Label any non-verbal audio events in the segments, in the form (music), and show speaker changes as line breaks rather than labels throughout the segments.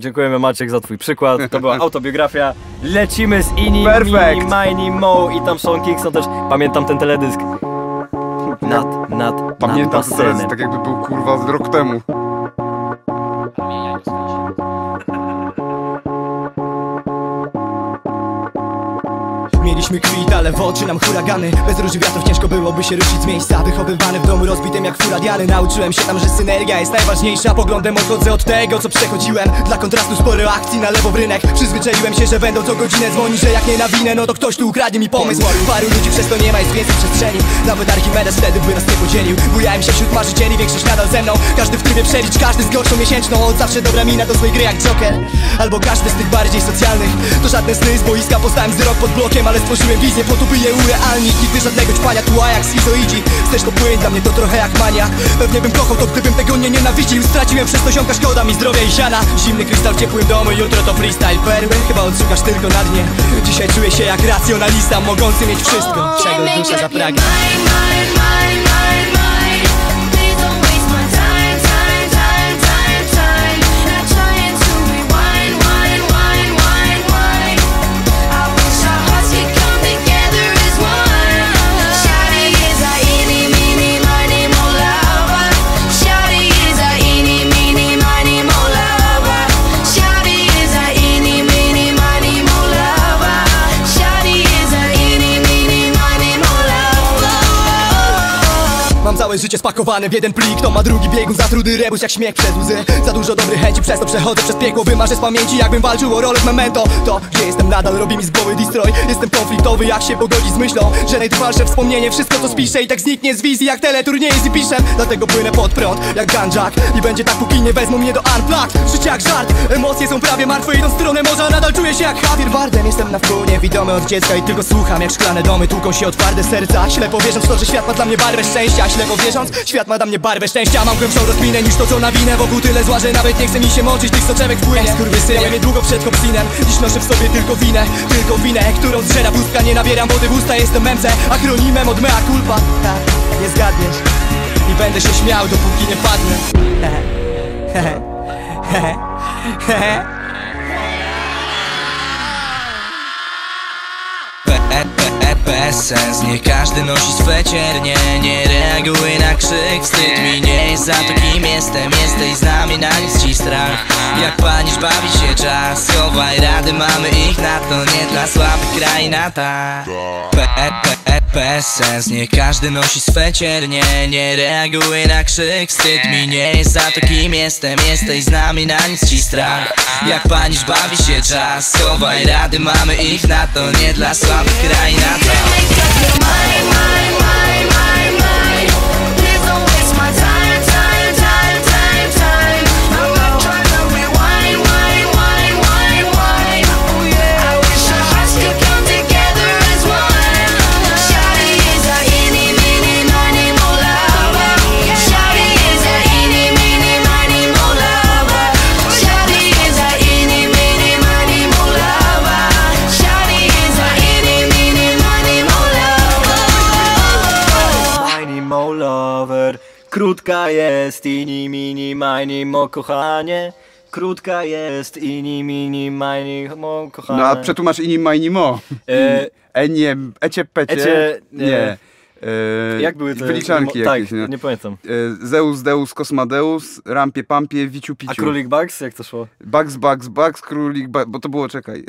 Dziękujemy Maciek za twój przykład. To była (laughs) autobiografia. Lecimy z Ini,
Perfekt.
Mini, Mini, Mo i tam Sean Kingston też. Pamiętam ten teledysk. Nad, nad,
Pamiętam
nad
to teraz,
basenem.
tak jakby był kurwa z rok temu.
Mieliśmy kwit, ale w oczy nam huragany. Bez róży wiatrów ciężko byłoby się ruszyć z miejsca. Wychowywany w domu rozbitym jak furadiany Nauczyłem się tam, że synergia jest najważniejsza. Poglądem odchodzę od tego, co przechodziłem. Dla kontrastu sporo akcji na lewo w rynek. Przyzwyczaiłem się, że będą co godzinę dzwoni Że jak nie nawinę, no to ktoś tu ukradnie mi pomysł. Paru ludzi przez to nie ma, jest więcej przestrzeni. Nawet Archimedes wtedy by nas nie podzielił. Bujałem się wśród marzycieli, większość nadal ze mną. Każdy w trybie przelicz, każdy z gorszą miesięczną. Od zawsze dobra mina do swojej gry jak Joker. Albo każdy z tych bardziej socjalnych. To żadne sny z boiska, postałem wzrok pod blokiem Ale stworzyłem wizję po to by je urealnić Nigdy żadnego ćpania tu, a jak schizoidzi Chcesz to płyń, dla mnie to trochę jak mania. Pewnie bym kochał to, gdybym tego nie nienawidził. Straciłem przez to ziomka, szkoda mi zdrowia i siana Zimny krystal w ciepłym domu, jutro to freestyle. Perły, chyba odszukasz tylko na dnie. Dzisiaj czuję się jak racjonalista Mogący mieć wszystko, czego dusza zapragnie całe życie spakowane w jeden plik. To ma drugi biegun, za trudy rebus jak śmiech przez łzy. Za dużo dobrych chęci, przez to przechodzę przez piekło. Wymarzę z pamięci jakbym walczył o rolę w memento. To, gdzie jestem nadal, robi mi z głowy destroy. Jestem konfliktowy, jak się pogodzi z myślą Że najtrwalsze wspomnienie, wszystko co spiszę I tak zniknie z wizji, jak teleturnieje z piszem Dlatego płynę pod prąd, jak ganjak. I będzie tak, póki nie wezmą mnie do unplugged. Życie jak żart, emocje są prawie martwe Idą w stronę morza, nadal czuję się jak Javier Bardem. Jestem na wpół niewidomy od dziecka i tylko słucham Jak szklane domy. Tłuką się o twarde serca. Ślepo wierząc w to, że świat ma dla mnie barwę szczęścia. Ślepo świat ma dla mnie barwę szczęścia. Mam głębszą rozminę niż to co na winę. Wokół tyle zła, że nawet nie chce mi się moczyć Tych soczewek wpłynie. Miałem je długo przed kopsinem. Dziś noszę w sobie tylko winę. Tylko winę, którą zżera pustka. Nie nabieram wody w usta, jestem memce Akronimem od mea culpa. Tak, nie zgadniesz. I będę się śmiał, dopóki nie padnę. Hehe. Hehe. Hehe
Bez sens, nie każdy nosi swe ciernie. Nie reaguj na krzyk, wstyd mi nie jest za to kim jestem. Jesteś z nami, na nic ci strach. Jak panisz, bawi się czas. Schowaj rady, mamy ich na to Nie dla słabych kraina ta. Pe- pe- pe- Bez sens, nie każdy nosi swe ciernie. Nie reaguj na krzyk, wstyd mi nie jest za to kim jestem. Jesteś z nami, na nic ci strach. Jak panisz, bawi się czas Schowaj rady, mamy ich na to Nie dla słabych kraina ta
Make
Krótka jest ini mini mini mo kochanie. Krótka jest ini mini mini mo kochanie.
No a przetłumacz inni majni mo.
E,
E nie, ecie pecie.
Ecie, nie.
nie. E,
jak były te
Wyliczanki
mo-
jakieś,
Tak,
no.
nie pamiętam.
E, Zeus, Deus, Kosmadeus, Rampie, Pampie, Wiciu, Piciu.
A Królik Bugs, jak to szło?
Bugs, Bugs, Bugs, Królik, bo to było, czekaj.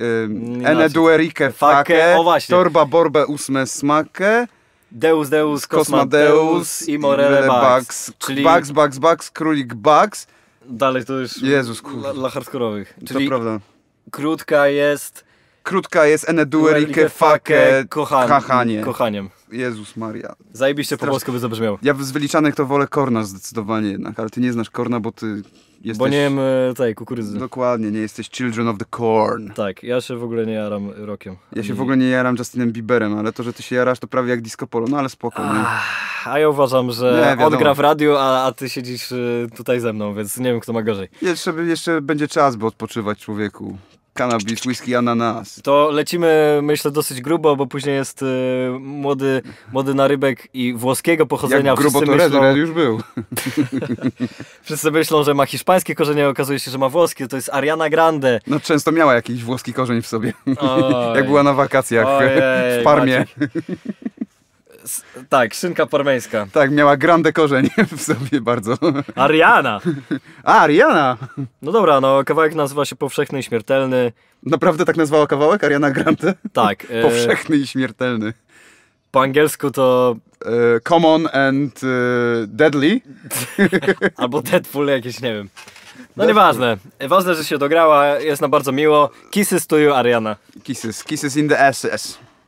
E, Ene, duerike,
Fake,
fake,
o
torba, borbę, ósme, smakę,
Deus, Deus,
Kosmadeus
i Morele Bugs. Czyli
Bugs, Bugs, Bugs, Królik, Bugs.
dalej to już
Jezus,
dla,
kurwa.
dla hardkorowych.
To
Czyli
prawda.
krótka jest
Krótka jest Ene, duerike, fake, kachanie.
kochaniem.
Jezus Maria.
Zajebiście po
Strasz-
polsku by zabrzmiał.
Ja z wyliczanych to wolę Korna zdecydowanie jednak, ale ty nie znasz Korna, bo ty jesteś...
Bo nie wiem e, tej kukurydzy.
Dokładnie, nie jesteś Children of the Corn.
Tak, ja się w ogóle nie jaram rokiem.
Ja się w ogóle nie jaram Justinem Bieberem, ale to, że ty się jarasz, to prawie jak disco polo, no ale spoko, nie?
A ja uważam,
Nie,
że
wiadomo.
on gra w radiu, a, a ty siedzisz y, tutaj ze mną, więc nie wiem kto ma gorzej.
Jeszcze, jeszcze będzie czas, by odpoczywać człowieku. Cannabis, whisky, ananas.
To lecimy, myślę, dosyć grubo, bo później jest y, młody, młody narybek i włoskiego pochodzenia.
Jak grubo
wszyscy,
to
myślą,
Red już był. (laughs)
wszyscy myślą, że ma hiszpańskie korzenie, a okazuje się, że ma włoskie. To jest Ariana Grande.
No często miała jakiś włoski korzeń w sobie. (laughs) Jak była na wakacjach
Ojej,
w Parmie.
S- (laughs) Tak, szynka parmeńska.
Tak, miała grande korzeń (laughs) w sobie bardzo.
Ariana!
A, Ariana!
No dobra, no kawałek nazywa się Powszechny i Śmiertelny.
Naprawdę tak nazwała kawałek? Ariana Grande?
Tak. e, (laughs)
Powszechny i śmiertelny.
Po angielsku to
E, common and e, deadly. (laughs)
albo Deadpool jakieś, nie wiem. No nieważne. Ważne, że się dograła, jest nam bardzo miło. Kisses to you, Ariana.
Kisses, kisses in the asses.